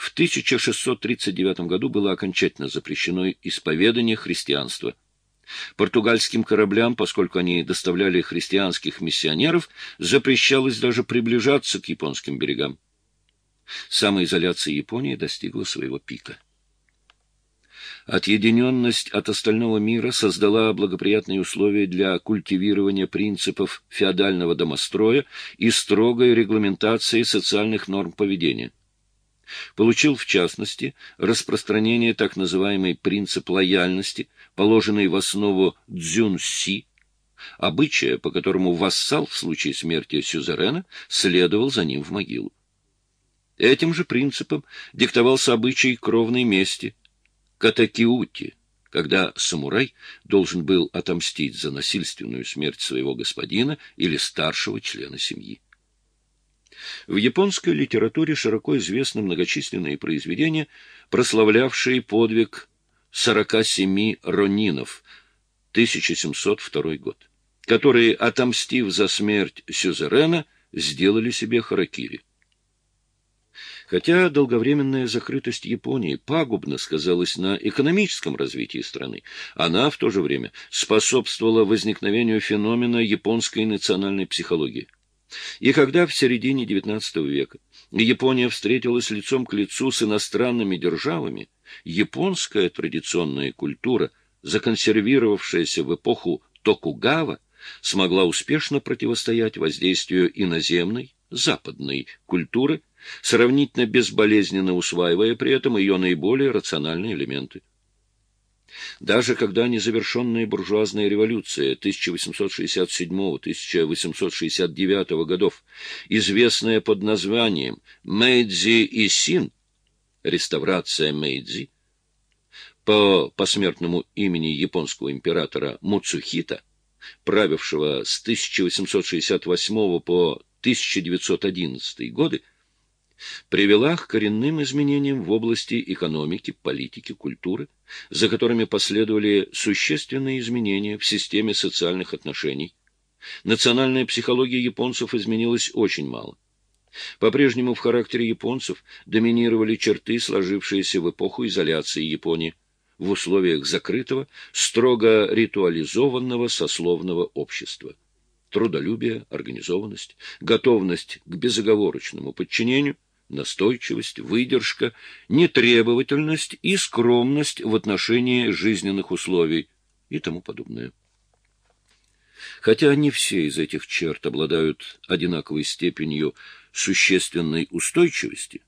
В 1639 году было окончательно запрещено исповедание христианства. Португальским кораблям, поскольку они доставляли христианских миссионеров, запрещалось даже приближаться к японским берегам. Самоизоляция Японии достигла своего пика. Отъединенность от остального мира создала благоприятные условия для культивирования принципов феодального домостроя и строгой регламентации социальных норм поведения. Получил, в частности, распространение так называемый принцип лояльности, положенный в основу дзюнси, обычая, по которому вассал в случае смерти сюзерена следовал за ним в могилу. Этим же принципом диктовался обычай кровной мести – катакиути, когда самурай должен был отомстить за насильственную смерть своего господина или старшего члена семьи. В японской литературе широко известны многочисленные произведения, прославлявшие подвиг 47 ронинов, 1702 год, которые, отомстив за смерть сюзерена, сделали себе харакири. Хотя долговременная закрытость Японии пагубно сказалась на экономическом развитии страны, она в то же время способствовала возникновению феномена японской национальной психологии. И когда в середине XIX века Япония встретилась лицом к лицу с иностранными державами, японская традиционная культура, законсервировавшаяся в эпоху Токугава, смогла успешно противостоять воздействию иноземной, западной культуры сравнительно безболезненно усваивая при этом ее наиболее рациональные элементы. Даже когда незавершенная буржуазная революция 1867-1869 годов, известная под названием Мэйдзи и Син, реставрация Мэйдзи, по посмертному имени японского императора Муцухита, правившего с 1868 по 1911 годы, привела к коренным изменениям в области экономики, политики, культуры, за которыми последовали существенные изменения в системе социальных отношений. Национальная психология японцев изменилась очень мало. По-прежнему в характере японцев доминировали черты, сложившиеся в эпоху изоляции Японии, в условиях закрытого, строго ритуализованного сословного общества. Трудолюбие, организованность, готовность к безоговорочному подчинению – настойчивость, выдержка, нетребовательность и скромность в отношении жизненных условий и тому подобное. Хотя не все из этих черт обладают одинаковой степенью существенной устойчивости,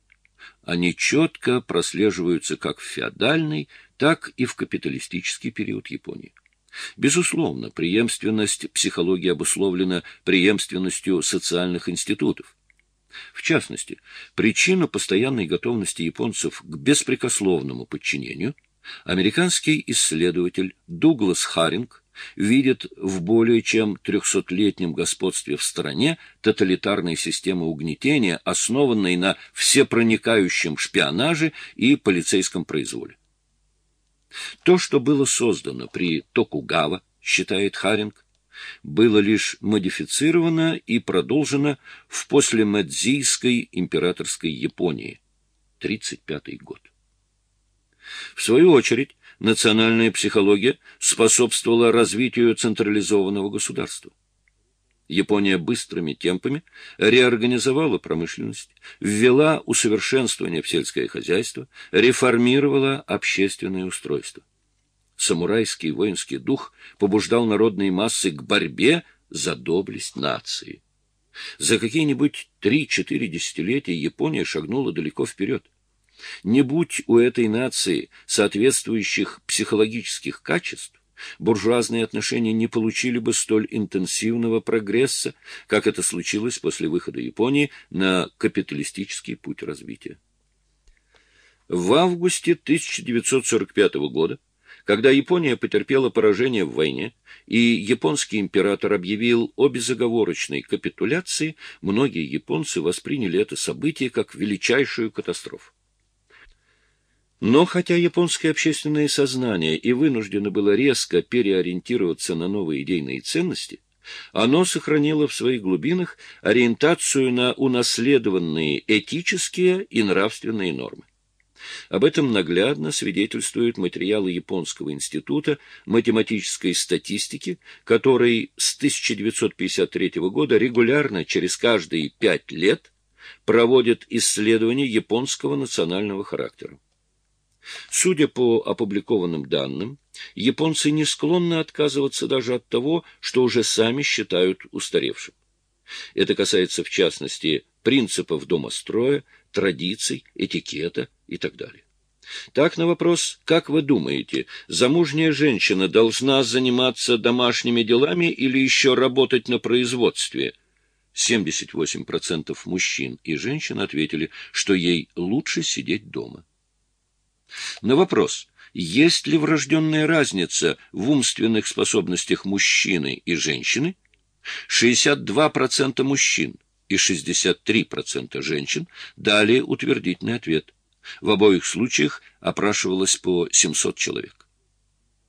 они четко прослеживаются как в феодальный, так и в капиталистический период Японии. Безусловно, преемственность психологии обусловлена преемственностью социальных институтов. В частности, причину постоянной готовности японцев к беспрекословному подчинению американский исследователь Дуглас Харинг видит в более чем трехсотлетнем господстве в стране тоталитарной системы угнетения, основанной на всепроникающем шпионаже и полицейском произволе. То, что было создано при Токугава, считает Харинг, было лишь модифицировано и продолжено в послемэдзийской императорской Японии, 1935 год. В свою очередь, национальная психология способствовала развитию централизованного государства. Япония быстрыми темпами реорганизовала промышленность, ввела усовершенствование в сельское хозяйство, реформировала общественное устройство самурайский воинский дух побуждал народные массы к борьбе за доблесть нации. За какие-нибудь три-четыре десятилетия Япония шагнула далеко вперед. Не будь у этой нации соответствующих психологических качеств, буржуазные отношения не получили бы столь интенсивного прогресса, как это случилось после выхода Японии на капиталистический путь развития. В августе 1945 года когда Япония потерпела поражение в войне, и японский император объявил о безоговорочной капитуляции, многие японцы восприняли это событие как величайшую катастрофу. Но хотя японское общественное сознание и вынуждено было резко переориентироваться на новые идейные ценности, оно сохранило в своих глубинах ориентацию на унаследованные этические и нравственные нормы. Об этом наглядно свидетельствуют материалы Японского института математической статистики, который с 1953 года регулярно через каждые пять лет проводит исследования японского национального характера. Судя по опубликованным данным, японцы не склонны отказываться даже от того, что уже сами считают устаревшим. Это касается, в частности, принципов домостроя, традиций, этикета и так далее. Так, на вопрос, как вы думаете, замужняя женщина должна заниматься домашними делами или еще работать на производстве? 78% мужчин и женщин ответили, что ей лучше сидеть дома. На вопрос, есть ли врожденная разница в умственных способностях мужчины и женщины, 62% мужчин и 63% женщин дали утвердительный ответ. В обоих случаях опрашивалось по 700 человек.